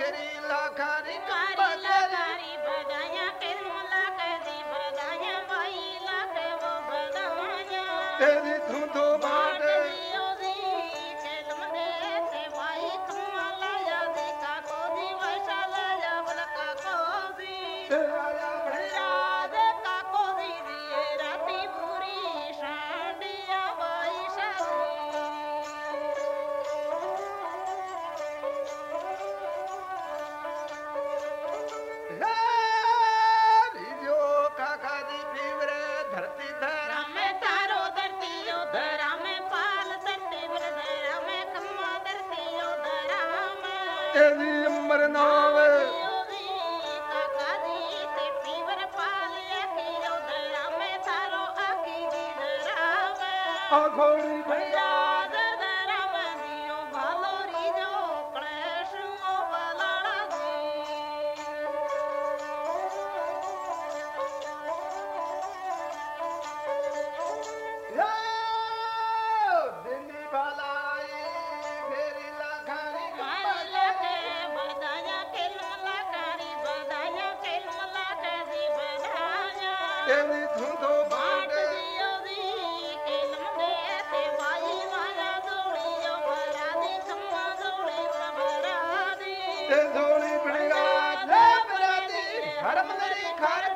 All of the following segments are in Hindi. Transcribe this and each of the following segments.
गरी लाखारी गरी लाखारी भगाया svar da वे कलम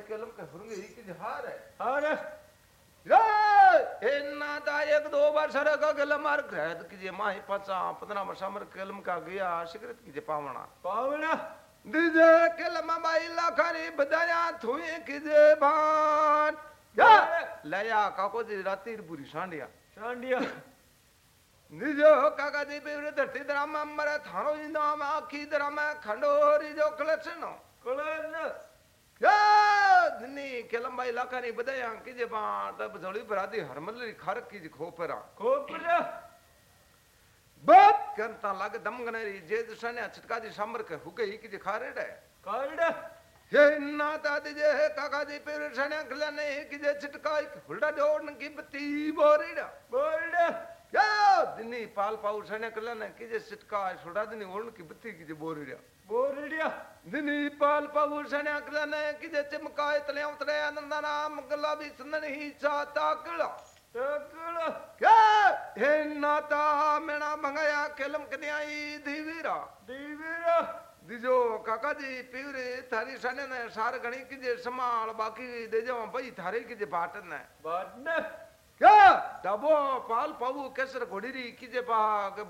के फुरंगे ही। की है। एक दो बार सर गलम मार ग्रहद की माही पचा पंद्रह वर्ष मर कलम का गया सिगरेट की पावना। पावना। दिजे कलम माई लाखारी बदाया थुई की भान। लया काको जी राती बुरी सांडिया। सांडिया। निजो काकाजी बिवरे धरती द्रामा मरे थानो इंदो हम आखी द्रामा खंडो होरी जो कलेचनो। कलेचनस या धनी केलंबा इलाका नहीं बदे यहाँ की जे बात अब जोड़ी बरादी हरमल खारक की जी खोपरा खोपरा बात करता लागे दमगने री जे दशने छटका जी सामर के हुके ही की जी खारेड़े। खारेड़े। हे ना तादी जे हे काका जी पेरे सने खलने की जे छटका हुल्डा जोड़न की बती बोरेड़ा। बोरेड़ा। ದಿನಿ ಪಾಲ್ ಪಾವು ಸಣ್ಣ ಕಲ್ಲನ ಕಿಜೆ ಸಿಟ್ಕ ಸುಡಾ ದಿನಿ ಒಳ್ಳು ಕಿ ಬತ್ತಿ ಕಿಜೆ ಬೋರಿಡ್ಯ ಬೋರಿಡ್ಯ ದಿನಿ ಪಾಲ್ ಪಾವು ಸಣ್ಣ ಕಲ್ಲನ ಕಿಜೆ ಚಮಕಾಯ ತಲೆ ಉತ್ರೆ ಆನಂದ ನಾಮ ಗುಲಾಬಿ ಸಂದನ ಹಿ ಚಾ ತಾಕಳ ताकल क्या हे नाता मेणा मंगाया केलम कन्याई दीवीरा दीवीरा दिजो काका जी पीवरे थारी सने ने सार गणी की जे संभाल बाकी दे जावा भाई थारे की जे बाटन है बाटन ಡಬೋ ಪಾಲ್ ಪವು ಕೆಸರ ಕೊಡಿರಿ ಇಕ್ಕಿಜೆ ಪಾ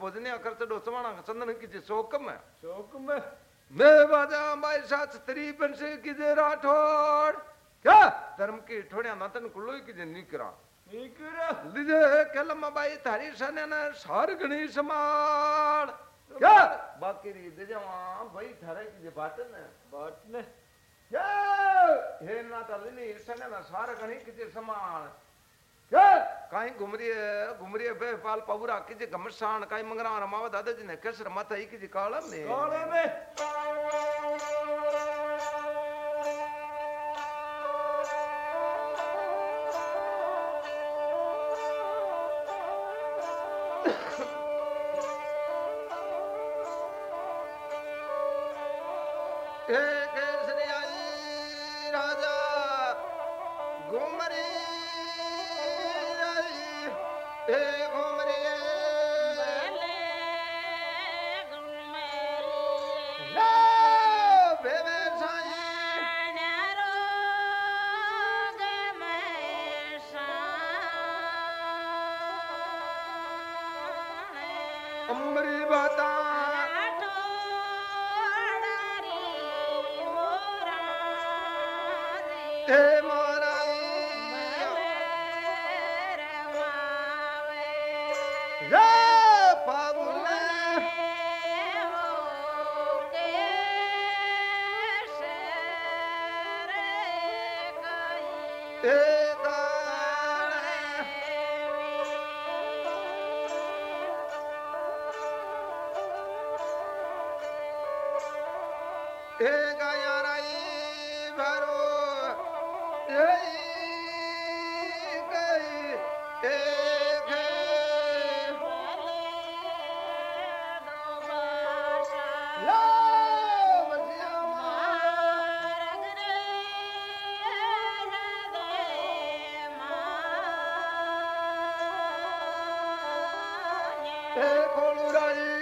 ಭೋಜನೆ ಕರ್ತಡ ಉಸಮಾಣ ಚಂದನ ಇಕ್ಕಿಜೆ ಸೋಕಮ್ಮ ಸೋಕಮ್ಮ ಮೇ ಬಾಜಾ ಅಂಬಾಯಿ ಸಾತ್ ಸ್ತ್ರೀ ಪೆನ್ಸ ಇಕ್ಕಿಜೆ ರಾಠೋಡ್ क्या? धर्म की ठोड़िया नातन कुल्लो की जन्नी करा निकरा। लीजे कलम बाई थारी सने ने सार गणेश मार तो क्या? बाकी री दे जवा भाई थारे की जे बाटन बाटन क्या? हे नाता लीने सने ने सार गणेश की जे समान કાઈ ઘુમરીએ ઘુમરીએ બે પાલ પવરા કી જે ગમસાણ કાઈ મંગરા રમાવા દાદાજી ને કેસર માથા ઈ કી જે કાળમ ને કાળે મે હે É e colura aí.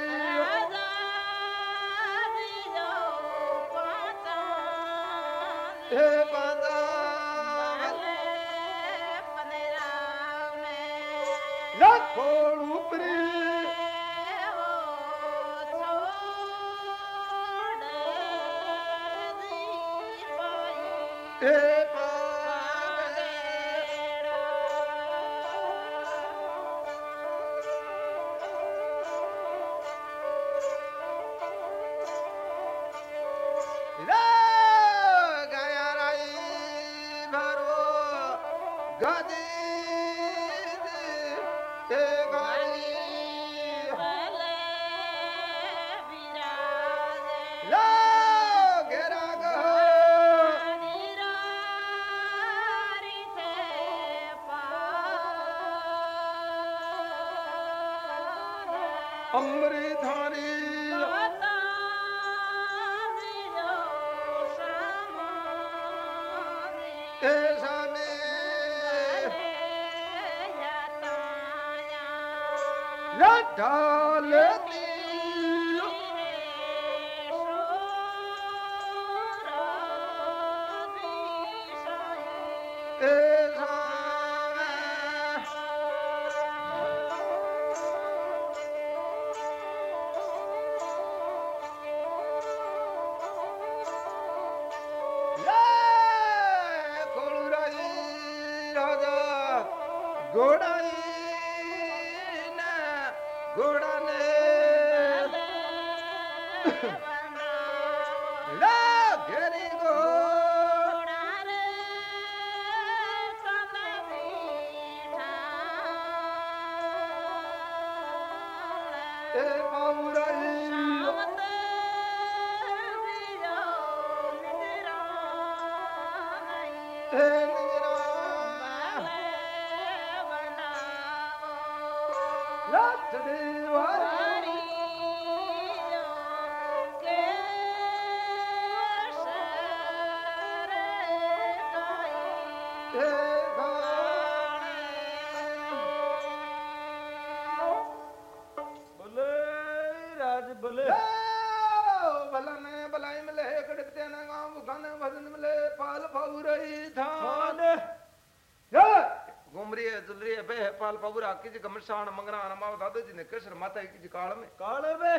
किसी घमसान मंगना हमारे दादाजी ने केसर माता किसी काल में। काल में?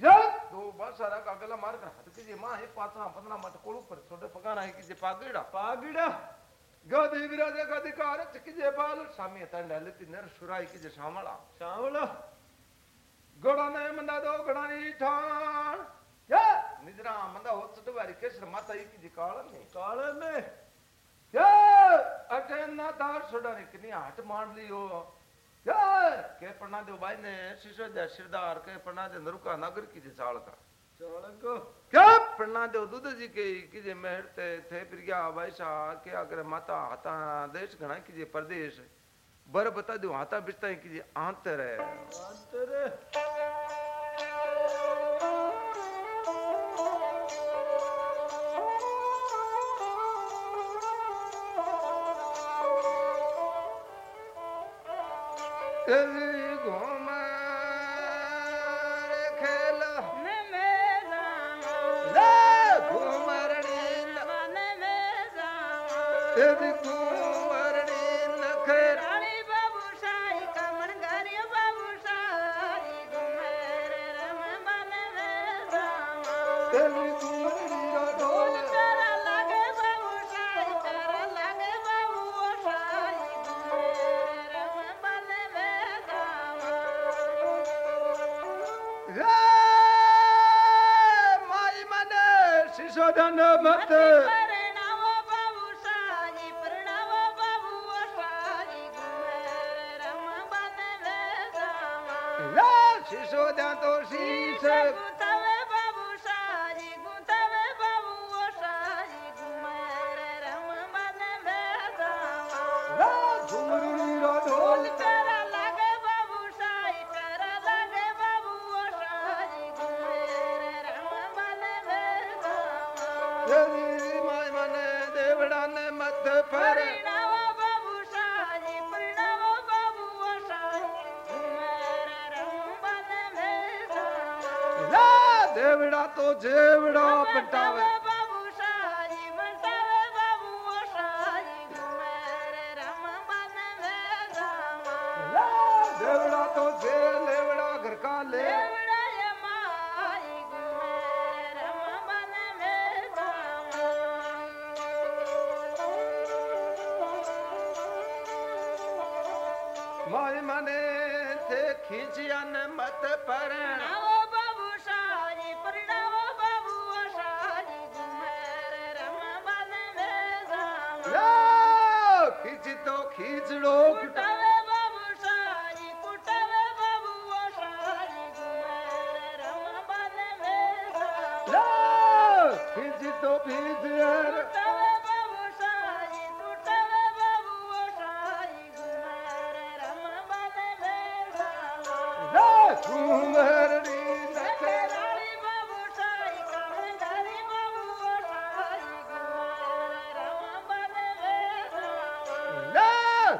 यल दो बार सारा का गला मार कर हाथ किसी माँ है पाचा पंद्रह मत कोल ऊपर छोटे पकाना है किसी पागड़ा। पागड़ा? गो देवी राजा का अधिकार किसी बाल। सामी तंडा लेती नर सुराई किसी सामला सामला गोड़ा ने मंदा दो गोड़ा ने ठाण। निजरा मंदा हो छोटे बारी केसर माता किसी काल में। काल में? અટેના દાર છોડાની કિની હાથ માર લીયો के पढ़ना दे भाई ने शिशो दे सिरदार के पढ़ना दे नरुका नागर की चाल का? क्या पढ़ना दे दूध जी के कि जे मेहरते थे प्रिया भाई शाह के अगर माता हाथा देश घना कि जे परदेश बर बता दो हाथा बिचता है कि जे आंतर। है आंतर? Every gone. ಮಾಯಮನ ಶಿಶೋಧನ ಮತ್ತು ಶಿಶೋಧ ತೋಷೀ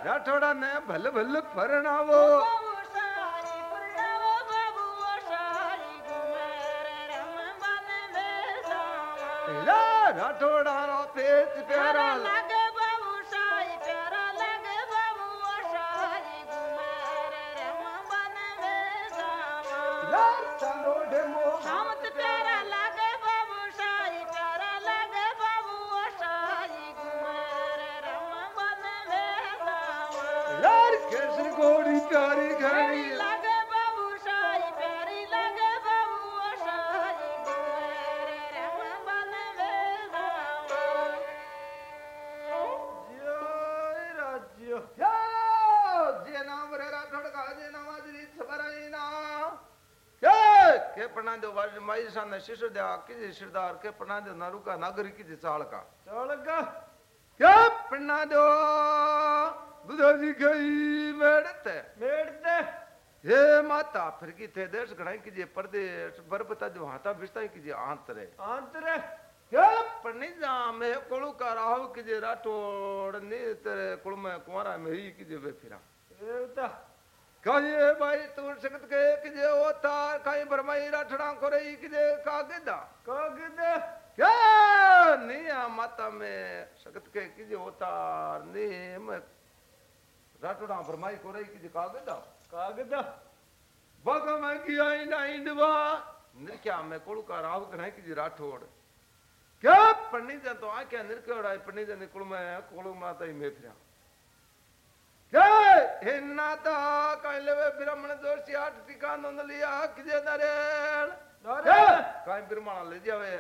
રાઠોડાને ભલે ભલે પરણાવો Para lá. माई सान शिशु दे किजे सिरदार के दो नारू का नागरी किजे चाल का चाल का क्या पन्ना दो दुधाजी गई मेड़ते मेड़ते हे माता फिर की थे देश गणाई कीजिए परदेश बरबता जो हाथा बिस्ता कीजिए आंतरे आंतरे क्या पन्नी जा में कोलू का राहु कीजिए राठौड़ ने तेरे कुल में कुंवारा में ही कीजिए वे फिरा कहिए भाई तू सकत के कीजिए होता कहीं बरमाई राठड़ा को रही कीजिए कागदा कागद क्या? निया माता में सकत के कीजिए होता ने में राठड़ा बरमाई को रही कीजिए कागदा कागद बग में किया इंडा इंडवा निर्क्या में कोलू का राहु कढ़ाई कीजिए राठौड़? क्या? जा तो आ क्या निर्क्योड़ा पन्नी जा निकुल में कोलू माता ही में फिरा क्या? हिन्नाता कहले वे ब्राह्मण दोषी आठ टिका नंद लिया कीजिए नरेण नारे काई ब्रह्मण ले जावे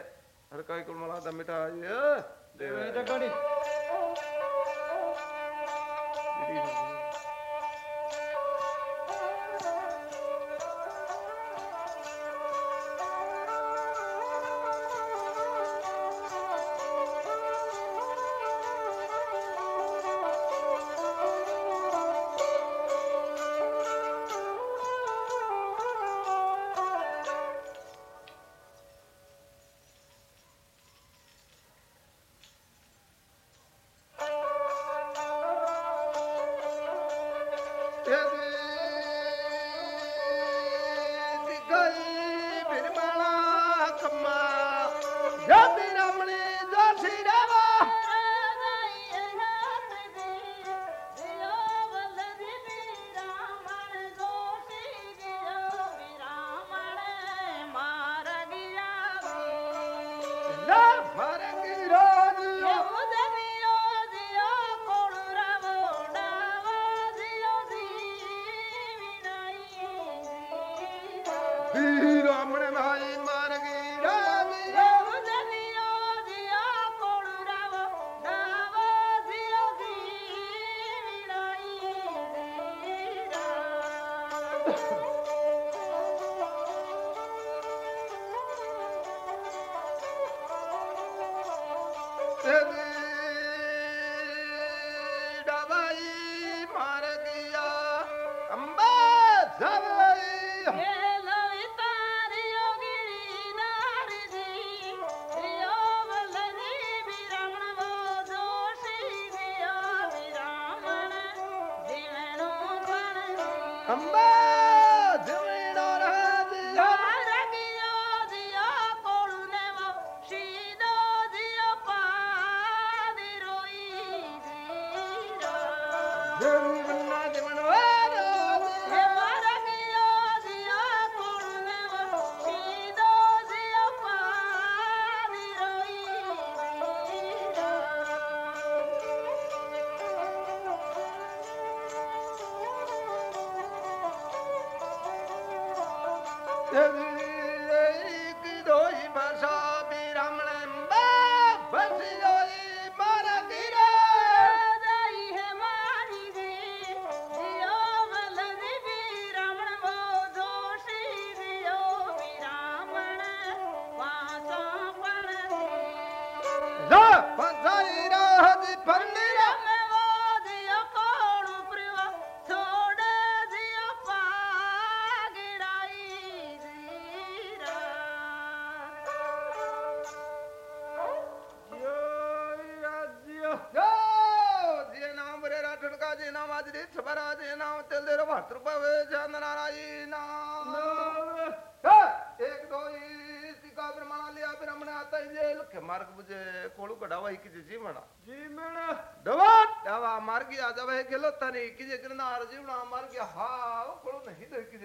Devana Devana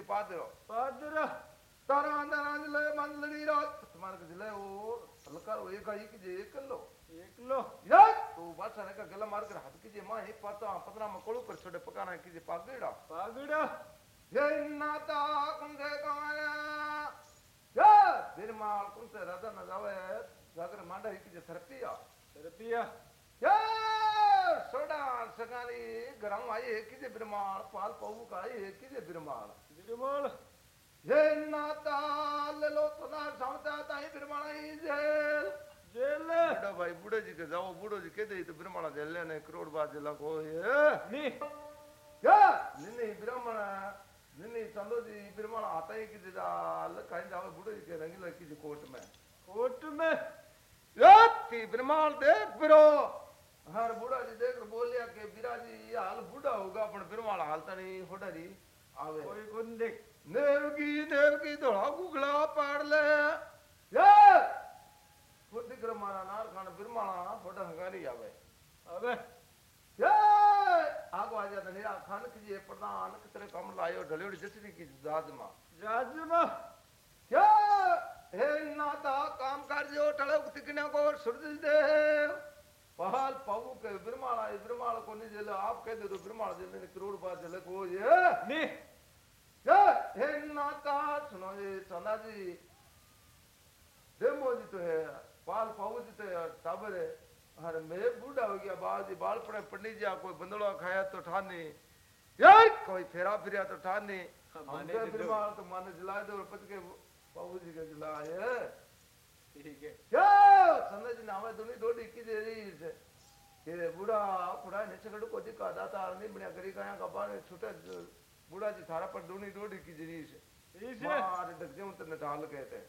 ಪಾದ್ರು ಪಾದ್ರ ತಾನ ಅಂದನಾಜಿಲ್ಲ ಮಂದಲಡಿ ರಾತ್ಮಾನಕ ಜಿಲ್ಲೆ ಓ ಸಲಕಾರ ಏಕ ಈಕಿಜೆ ಏಕಲ್ಲೋ ಏಕಲ್ಲೋ ಇದ ತೂ ಬಾಸನ ಕ ಗಲ್ಲ ಮಾರ್ಕರ ಹದಕಿಜೆ ಮಾ ಹೇ ಪಾತ ಪತ್ರ ಮಕ್ಕಳು ಕರ್ ಛೋಡೆ ಪಕಾನ ಕಿಜೆ ಪಾಗಡ ಪಾಗಡ ಜೈ ನಾತಾ ಕುಂದೆ ಕಮನ ಜಾ ನಿರ್ಮಾಳ ಕುಂತೆ ರದ ನ ಜಾವೆ ಜಾಗರ ಮಾಡ ಈಕಿಜೆ ಥರಪಿಯ ಥರಪಿಯ ಯಾ सोडा सकारी गरम आई एक ही ब्रह्माण पाल पऊ का एक ही ब्रह्माण विमल। जय नाता लेलो तना सामता ताई ब्रह्माणा ही जेल। जेल? बड़ा भाई बूढ़े जी के जाओ बूढ़ो जी कह दे तो ब्रह्माणा जेल लेने करोड़ बाद जेला को ये नी। या निन्नी ब्रह्माणा निन्नी चंदो जी ब्रह्माणा आता ही कि जा कहीं जाओ बूढ़ो जी के रंगीला की जी कोर्ट में। कोर्ट में? या की ब्रह्माण देख ब्रो हर बूढ़ा जी देख बोलिया के बीरा जी हाल बूढ़ा होगा अपन ब्रह्माणा हालता नहीं होड़ा આવે કોઈ કોણ દેખ નેવગી નેવગી ધોળા ગુગળા પાડલે એ દીકરો મારા નારખાણ બિરમાણા ફોટા હંગારી આવે હવે એ આગો આજા તને આ ખાનક જે પ્રધાન કતરે કામ લાયો ઢળ્યો જસરી કી જાજમાં જાજમાં કે હે નાતા કામ કરજો ટળક તિકના કો સૂરજ દેવ ಪಹಾಲ್ ಪವುಕ ಬಿರುಮಾಳ ಬಿರುಮಾಳ ಕೊನೆ ಜಲ ಆಪ್ ಕೈದಿರು ಬಿರುಮಾಳ ಜಲ ಕ್ರೂರ್ ಬಾ ಜಲ ಕೋ ಏ ನೀ हे नाता सुनो ये चंदा जी जी तो है पाल जी तो है अरे मैं बूढ़ा हो गया बाल जी बाल पड़े पंडित जी कोई बंदड़ा खाया तो ठाने यार कोई फेरा फिरिया तो ठाने हमने तो माने जला दो पच के पाऊ जी का जला ಸಂದಾಜಿ ನಾವ ದುನಿ ದೊಡ್ಡ ಇಕ್ಕಿದ್ದೀರಿ ಬುಡ ಪುಡ ನೆಚ್ಚಗಡು ಕೊದ್ದಿ ಕದಾತ ಆರ್ನಿ ಬಿಣ ಗರಿ ಕಾಯ ಕಬ್ಬಾ ಸುಟ બુડાજી થારા પર દોની દોડી કી જરી છે મારે ડગજે હું તને ઢાલ કહેતે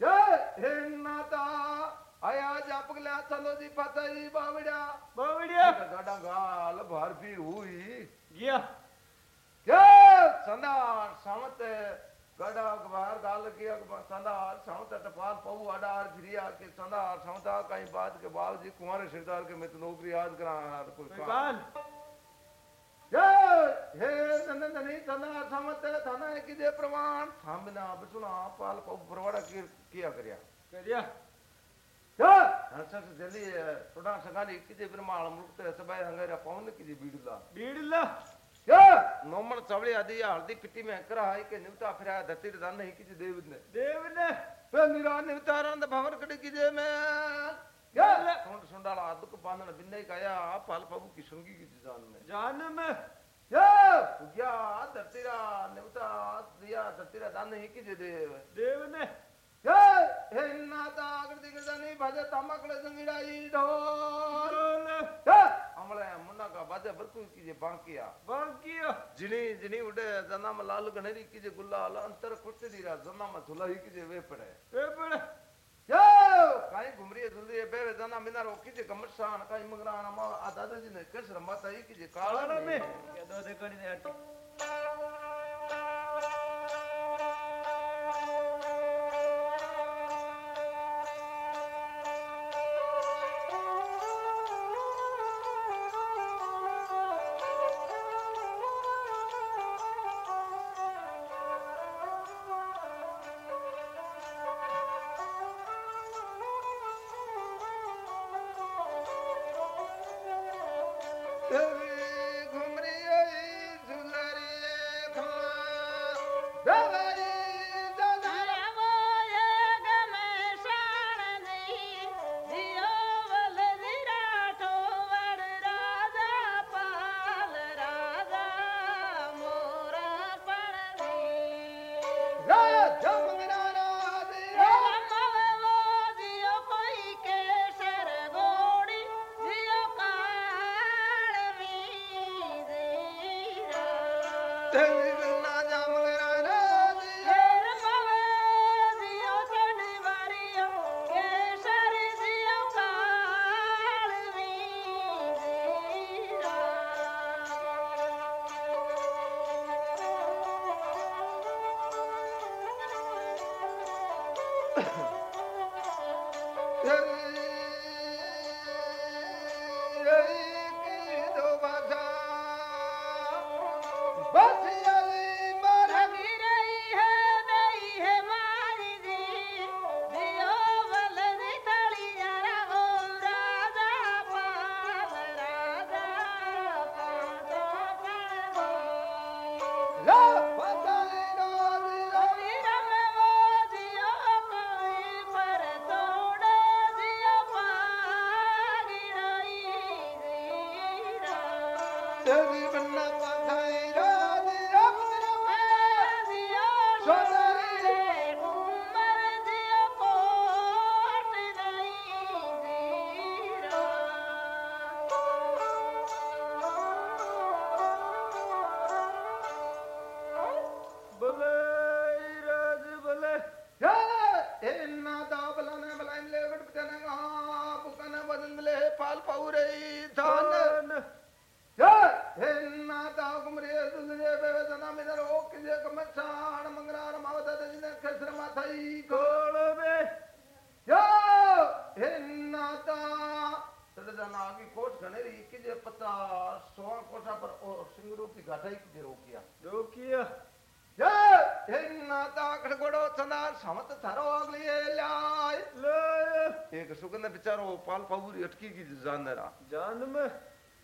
જય હે નાતા આયા જાપગલા ચલોજી પાતાજી બાવડ્યા બાવડ્યા ગાડા ગાલ ભારપી હુઈ ગયા કે સંદાર સામત गढ़ अखबार गाल की अखबार संदार सौं तटपाल पऊ अडार फिरिया के संदार सौंता कई बात के बाल जी कुंवर सिरदार के मित नौकरी याद करा हर कोई कान हे नंदनी तना समत थाना की जे प्रमाण? सामना अब सुना पाल पऊ प्रवाड़ा की किया करया? करया। ಹರ್ಷಸ್ ಜಲ್ಲಿ ಸುಡಾ ಸಗಾಲಿ ಇಕ್ಕಿದೆ ಬ್ರಹ್ಮಾಳ ಮುಕ್ತ ಸಭೆ ಹಂಗಾರ ಪವನ್ ಇಕ್ಕಿದೆ ಬೀಡಿಲ್ಲ ಬೀಡಿಲ್ಲ ನೋಮಳ ಚವಳಿ ಅದಿಯ ಹಳದಿ ಪಿಟ್ಟಿ ಮೇ ಅಕ್ಕರ ಹಾಯ್ಕೆ ನಿವ್ತಾ ಫಿರ ದತ್ತಿರ ದಂಡ ಹಿಕ್ಕಿಜಿ ದೇವನ ದೇವನ ಪಂದಿರ ನಿವ್ತಾರಂದ ಭವರ ಕಡಿಕಿಜೆ ಮೇ ಸೊಂಡ ಸೊಂಡಾಳ ಅದಕ್ಕೆ ಬಾಂಧನ ಬಿಂದೈ ಕಾಯ ಪಾಲ ಪಬು ಕಿ ಸುಂಗಿ ಕಿಜಿ ಜಾನ ಮೇ ಜಾನ ಮೇ ಯಾ ಪುಗ್ಯಾ ದತ್ತಿರ ನಿವ್ತಾ ದಿಯ ದತ್ತಿರ ದಂಡ ಹಿಕ್ಕಿಜೆ ದೇವ ದೇವನ ಯಾ ಹೆನ್ನಾತ ಆಗೃತಿ ಗದನಿ ಭಜ ತಮ್ಮಕಳ ಸಂಗಿಡಾಯಿ ಢೋಲ ಯಾ अमले मुन्ना का बाजा बरकु की जे बांकिया। बांकिया? जिनी जिनी उड़े जन्ना में लाल की जे गुल्ला आला अंतर कुछ दीरा जन्ना में धुला ही की जे वे पड़े। वे पड़े। यो! काई घुमरी धुलरी बे वे जना मिना रोकी जे कमर सान काई मंगरा ना आधा दादाजी ने कैसे माता ही की जे काला में। क्या दो देखड़ी ने हट। દીરા तेरी ರಥೈಕ್ತಿರೋಕಿಯ ರೋಕಿಯ ಸಮತ ತರೋಗ್ಲಿಯೇಕ ಸುಗಂಧ ಬಿಚಾರೋ ಪಾಲ್ ಪಾವೂರಿ ಅಟ್ಕಿಗಿ ಜಾನರ ಜಾನಮ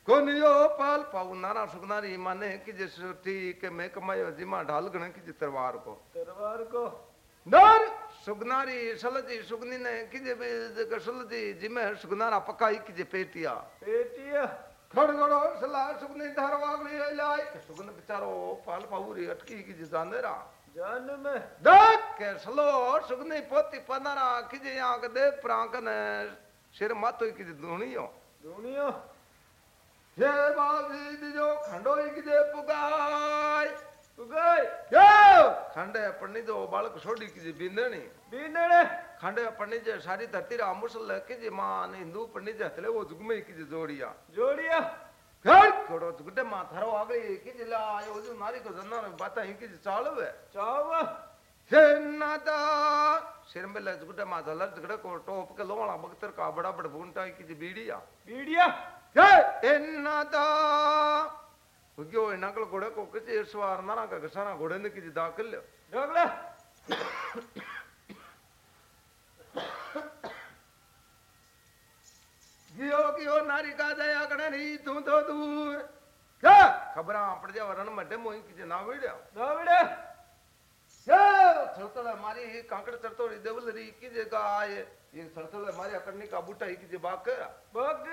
कोनियो पाल पाऊ नारा सुगनारी माने कि जे सुटी मैं कमायो जिमा ढाल गण कि जे तरवार को? तरवार को। नर सुगनारी सलजी सुगनी ने कि जे सलजी जिमे सुगनारा पकाई कि पेटिया? पेटिया। खड़गड़ो सला सुगने धरवागली लाय सुगन बेचारो पाल पाऊरी अटकी की जी जाने रा जान में देख के सलो सुगने पोती पनारा की जे आँख दे प्रांकन सिर मातो की जी दुनियो दुनियो ये बाजी जो खंडोई की जे पुगाई। ઉગાય क्यों खंडे पन्नी जो बालक छोड़ी की जे बिंदनी બીનડે खंडे पन्नी जे सारी धरती रा मुसल की जे मान हिंदू पन्नी जे हतले वो जुगमे की जे जोड़िया જોડિયા घर कोड़ो जुगटे मा थारो आगे की जे ला आयो जो नारी को जन्ना बाता ही की जे चालवे ચાવ हे नादा सिर में ले जुगटे मा झलर जुगटे को टोप के लोला बख्तर का बड़ा बड़ा बूंटा की जे बीड़िया બીડિયા हे ಉಗ್ಯೋ ಹೆಣ್ಣಾಕಳು ಗೋಡಕ್ಕೆ ಒಕ್ಕಚಿ ಏರ್ಸುವ ಅರ್ನಾರ ಗಸನ ಗೋಡೆಂದಕ್ಕಿಜಿ ದಾಕಲ್ಯ ಯಾವಾಗಲ गियो गियो नारी का दया कण नहीं तू तो दूर। क्या? खबर आपड़ जा वरण मटे मोई की ना वीडियो ना वीडियो क्या? सरतला मारी ही कांकड़ चरतो री री की जगह आए ये सरतला मारी अकड़नी का बूटा ही की बाक बाक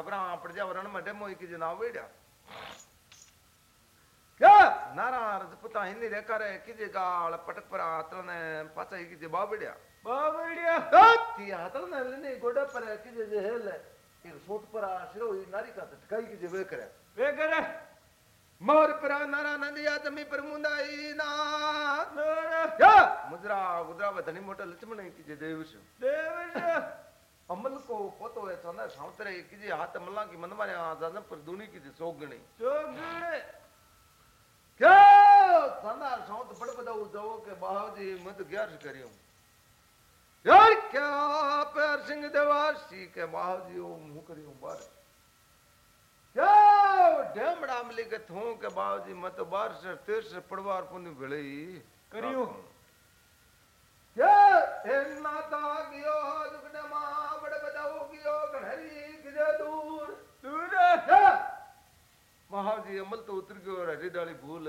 ખબરા આપણે વરણમાં ડેમો કીધું ના વડ્યા નારાયણ પોતા હિન્દી રેકારે કીધી ગાળ પટક પર આત્રને પાછા કીધી બાબડ્યા બાબડ્યા તી હાથને લઈને ગોડા પર કીધી જે હેલે એ ફૂટ પર આશરો એ નારિકા ટકાઈ કીધી વેકરે વેકરે મોર પર નારાયણ નદી આતમી પર મુંદાઈ ના મુદ્રા ગુદરા ધણી મોટા લક્ષ્મણ કીધી દેવ છું દેવ છું अमल को पतो है सना सांतरे की जी हाथ मल्ला की मन मारे आजादम पर दुनी की जी सोगणी सोगणी क्या? थाना सावत बड़ बड़ा उजाओ के बाहु जी मत तो ग्यारह करियो यार क्या पैर सिंह देवासी के बाहु जी ओ मुँह करियो बार क्या डेमड़ा मिली के थों के बाहु जी मत तो बार से तेर से पड़वार पुन भिड़े करियो क्या? एन्ना तागियो दुगने माँ महाव जी अमल तो उतर गयो हरी डाली भूल।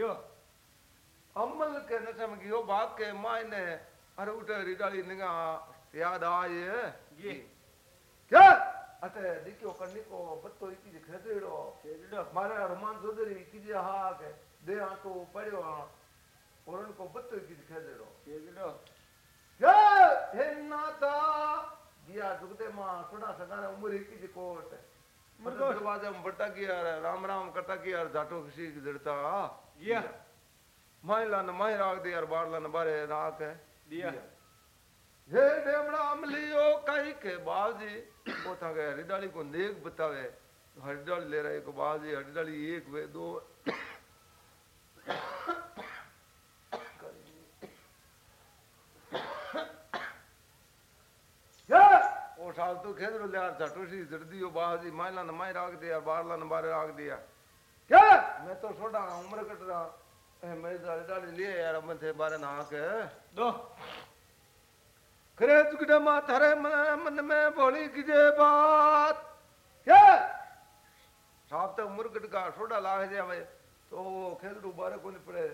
यो। अमल के नशे में गयो बाप के मायने अरे उठे हरी डाली निगा याद आए। ये। क्या? अते दिखियो करनी को बत्तो इकी जे खेदड़ो। खेदड़ो। मारे रहमान चौधरी इकी जे हा के दे आ। तो पड़ो औरन को बत्तो इकी जे खेदड़ो। खेदड़ो। क्या? हे नाता गया जुगदे माँ सुना सगारा उम्र एक जी कोट दरवाजे में बटा गया राम राम कटा गया जाटो किसी की जड़ता गया माई ला माई राग दे यार बार ला बारे राख है। दिया। हे डेमड़ा अमलियो कई के बाजी वो था गया को नेक बतावे। हरिदाली ले रहे को बाजी हरिदाली एक वे दो तो तो छोटा उम्र कट रहा ए, मैं हरिडाली लिए यार बारे દો करे जुगड़े मा थारे मन मन में बोली कीजे बात। क्या? साहब तक मुर्गट का सोडा लाग जावे तो खेलरू बारे को नहीं पड़े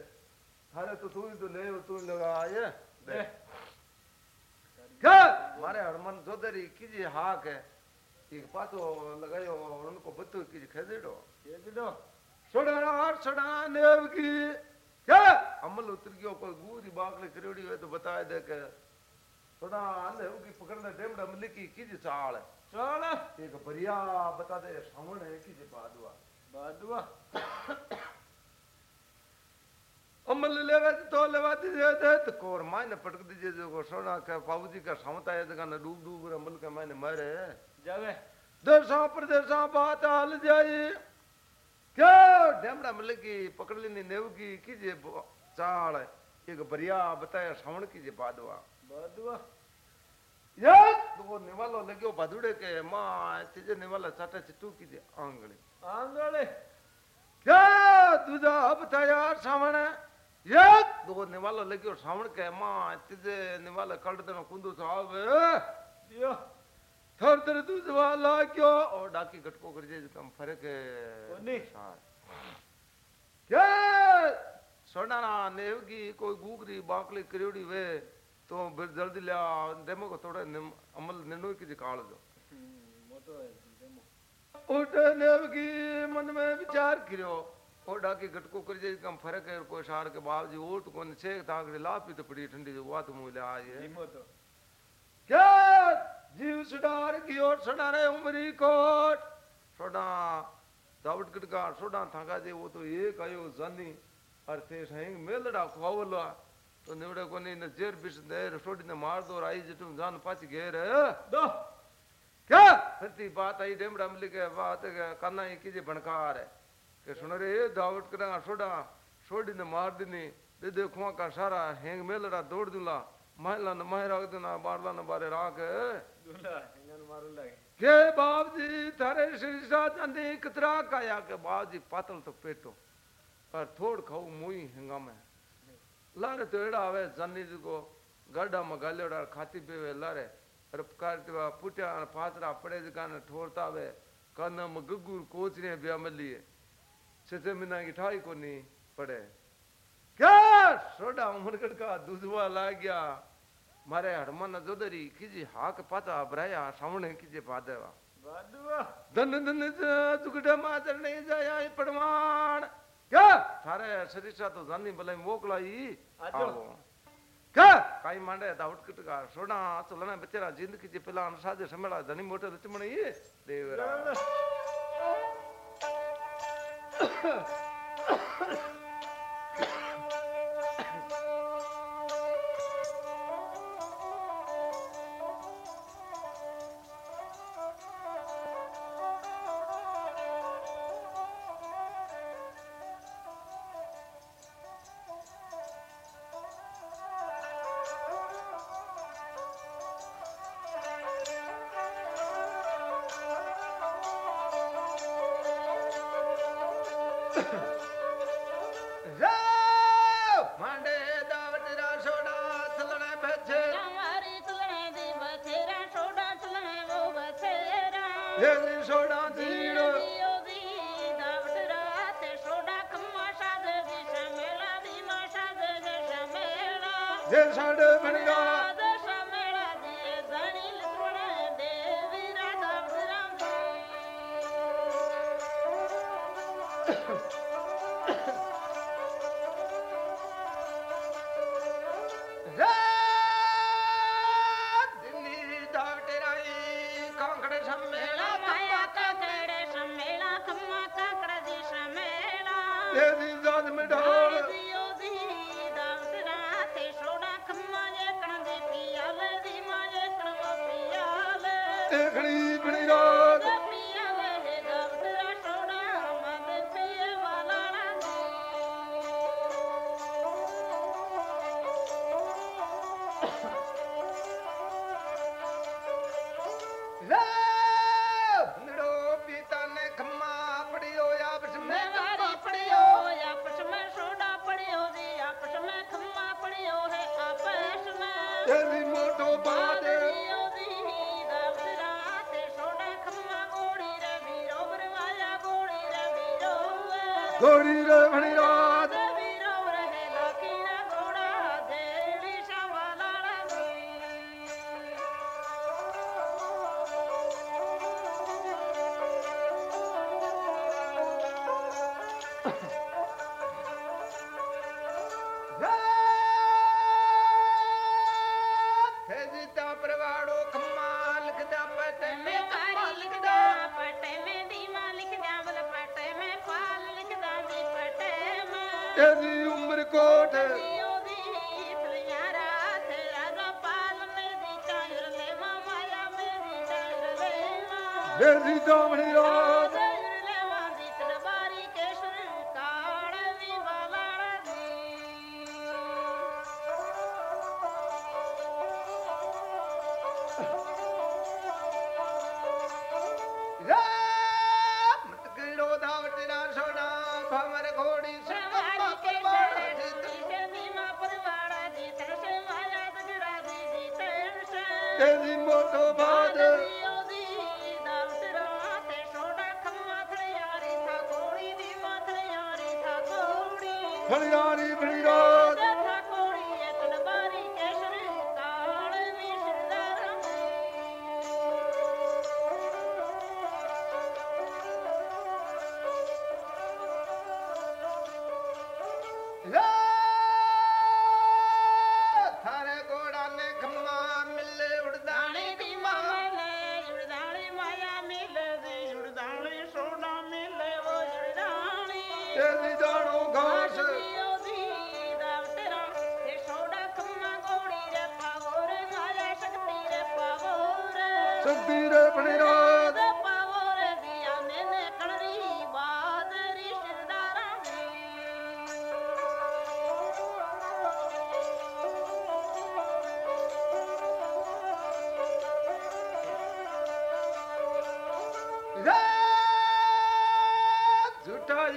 थारे तो तू ले तू लगा દે મારે હરમન જોદરી કીજી હા કે એ પાછો લગાયો ઉનકો બધું કીજી ખેદડો ખેદડો છોડાર છોડા નેવ કી કે અમલ ઉતર ગયો કોઈ ગુરી બાકલે કરડી હોય તો બતાય દે કે છોડા નેવ કી પકડને ડેમડા મલી કી કીજી ચાળ ચાળ એક ભરિયા બતા દે સાવણ હે કીજી બાદવા બાદવા अमल लेवे तो लेवा दीजिए दे तो कोर मायने पटक दीजिए जो को सोना के बाबूजी का समता है जगह डूब डूब कर अमल के मायने मारे। જાવે देशा प्रदेशा बात हाल जाई। क्या डेमड़ा मिल की पकड़ लेनी नेव की की जे चाल है एक बढ़िया बताया श्रावण की जे बादवा। बदवा? यार तो वो निवालो लग्यो बधुड़े के माँ तिजे निवाला चाटा चिट्टू की जे आंगणी आंगळे क्या तुझा बताया श्रावण यार ಎದ್ದು ನಿವಾಲ ಲಗಿಯೋ ಶ್ರವಣಕ್ಕೆ ಅಮ್ಮ ಅತ್ತಿದೆ ನಿವಾಲ ಕಳ್ದನ ಕುಂದು ಸಾವೆ थर थर तू सवाल क्यों? और डाकी घटको कर जे कम फ़र्क है। क्या सोनाना नेवगी कोई गूगरी बाकली करियोड़ी वे तो फिर जल्दी ले डेमो को थोड़ा अमल निर्णय की जिकाल दो उठ नेवगी मन में विचार करियो। खोडा के गटको कर जे कम फ़र्क है कोई सार के बाल जी ओट कोन से तागड़े लापी तो पड़ी ठंडी जो बात मुले आज है। हिम्मत। तो क्या? जीव सुडार की ओर सुडारे उमरी कोट। सोडा दावट गटका सोडा थाका जे वो तो एक आयो जानी अरथे सहेंग मेलड़ा खुआवला तो निवड़े कोनी ने जेर बिस दे सोडी ने मार दो राई जटू जान पाच घेर दो। क्या? फिरती बात आई डेमड़ा मिल के बात करना ही कीजे भणकार है। के सुन रे दावट करा सोडा सोडी ने मार दिनी दे दे खुआ का सारा हेंग मेलड़ा दौड़ दूला महिला ने माह रख देना बारला ने बारे राख દુલા એનાનું મારું લાગે के बाप जी थारे श्री जाने कितरा काया के बाप जी पातल तो पेटो पर थोड़ खाऊ मुई हंगामे लारे तो एड़ा आवे जानी जी को गड्ढा में गालेड़ा खाती पीवे लारे अरे काटवा पुटिया पातरा पड़े जकाने ठोरता वे काना में गगुर कोचरे ब्या मलिए छह महीना की ठाई को नहीं पड़े। क्या? सोडा उमरगढ़ का दूधवा ला गया। मारे हनुमान जोदरी किजी हाक पाता भराया सामने किजे पादेवा धन धन जुगड़ा मातर नहीं जाया पड़वान क्या? थारे सरिषा तो जानी भले मोकलाई। आओ। क्या? काई मांडे दा उठकट का तो लना बेचारा ज़िंदगी जे पिलान साजे समड़ा धनी मोटे चमणी देवरा। Ha ha! ਤੇ ਖਣੀ ਬਣੀ ਰੋ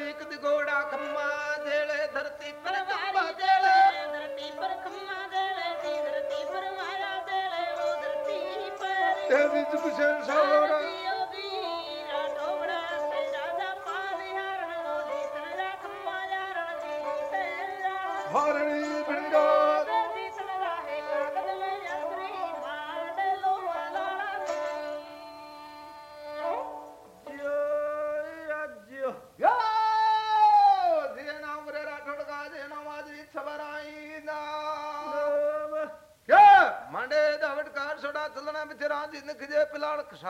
झूठा एक दी घोड़ा खम्मा देले धरती पर खम्मा देले तेज़ी जुग संसार हारणी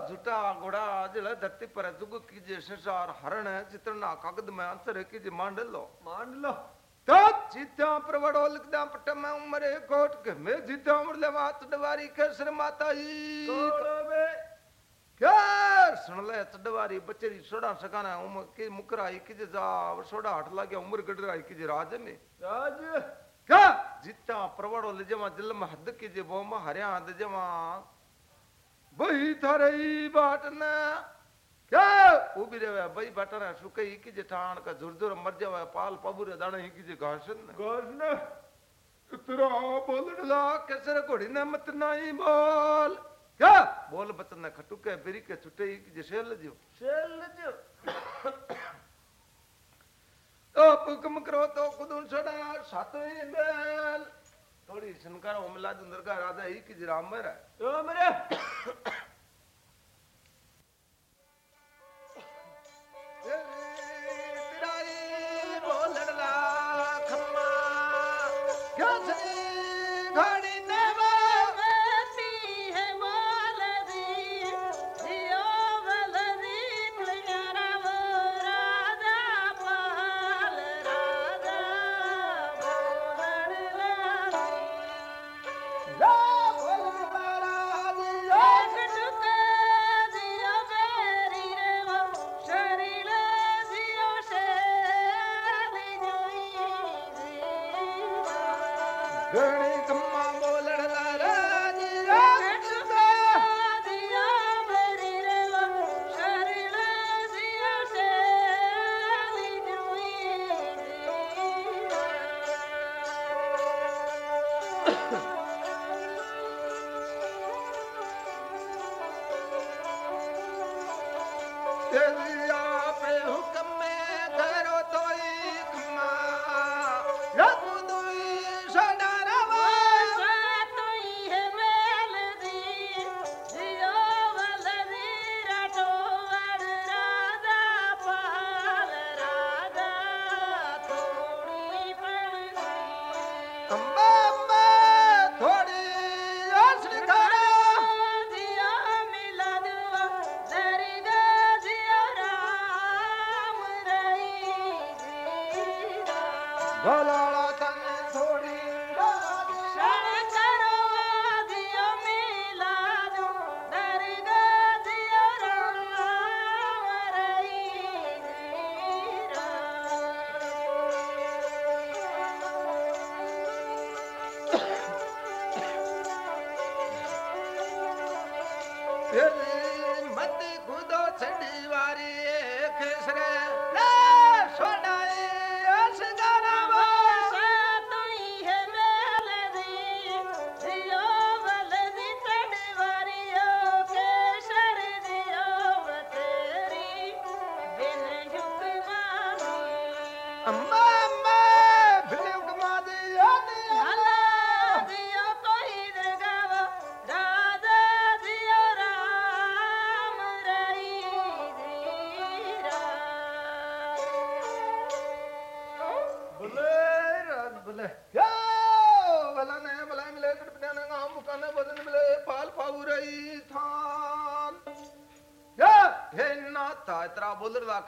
झूठा घोड़ा जल धरती पर जुग की जे संसार हरण है। चित्रना कागद में अंतर है की जे मांडल लो। मान लो। तो जीत्या प्रवड़ो लिखदा पट में उमरे कोट के मैं जीत्या उमर ले मात डवारी के सर माता में क्या सुन ले चडवारी बचरी सोड़ा सकाना उम के मुकरा ही की जे सोड़ा हट लागे उमर गडरा ही की जे राज ने। राज? क्या जीत्या प्रवड़ो ले जमा दिल में हद की जे बो में हरिया हद जमा। बही थारे बाट न क्या उबी रे बई बटरा सुकई की जे ठाण का झुरझुर मर जावे पाल पबुरे दाणे ही की जे घासन? न गोसन तेरा बोलड़ा कैसे घोड़ी ने मत नहीं बोल। क्या? बोल बचन ने खटुके बिरी के छुटे ही की जे सेल जो सेल जो आप हुक्म करो तो खुद उन छोड़ा सातो बेल। थोड़ी सुनकर ओमला चंद्र का राजा ही कि जे राम है। तो मेरे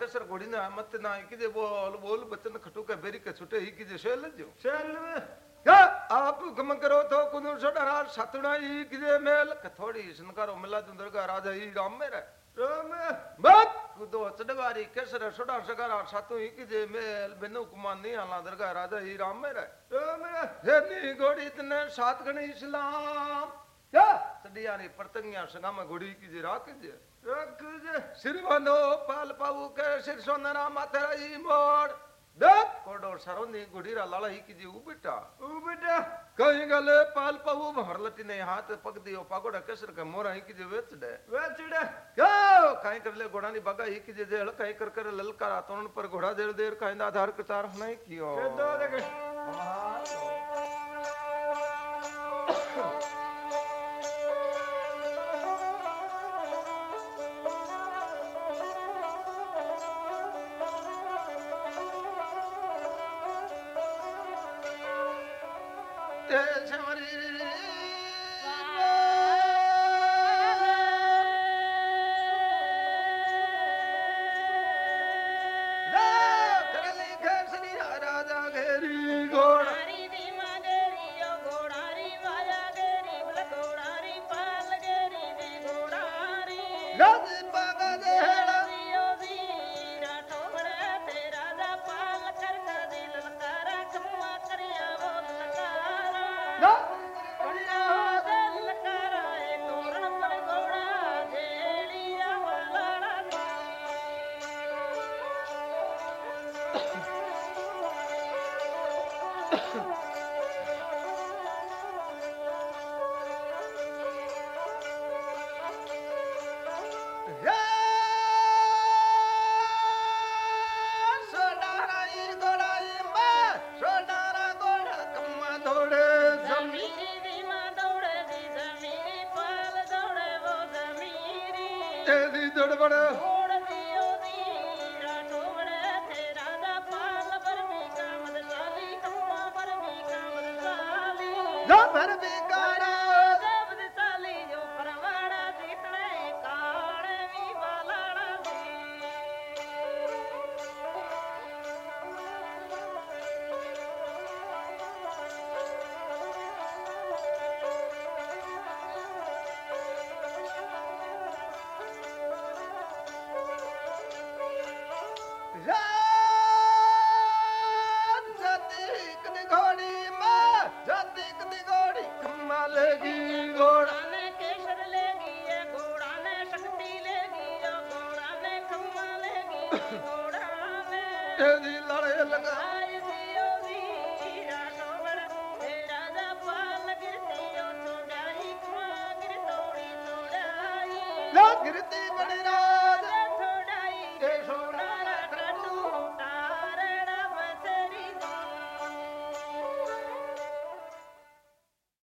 टेसर घोड़ी ना मत ना किजे वो बोल बचन खटुका बेरी के छुटे ही किजे शेल जो शेल या आप गम करो तो कुनु सडरा सतणा ही किजे मेल थोड़ी सनकारो मिला दुंदरगा राजा ही राम मेरा राम मत कुदो चडवारी केसर सडा सगारा सतु ही किजे मेल बिनु कुमान नहीं आला दरगा राजा ही राम मेरा राम हे नी घोड़ी तने सात गणेश इस्लाम या चडियारी परतंगिया संगा में घोड़ी किजे राख जे श्रीबंधो पाल पाऊ के सिर सोनरा माथेरा देख। कोडोर सरोनी गुडीरा लड़ाई की जी उबिटा उबिटा कहीं गले पाल पाऊ भरलती ने हाथ पक दियो केसर के मोरा ही की जी वेच दे वेच दे क्या? कहीं कर ले घोड़ा नी बगा ही की जी जेल कहीं कर कर ललकारा तोन पर घोड़ा देर देर कहीं आधार कचार हमें कियो। दो देख। Yeah.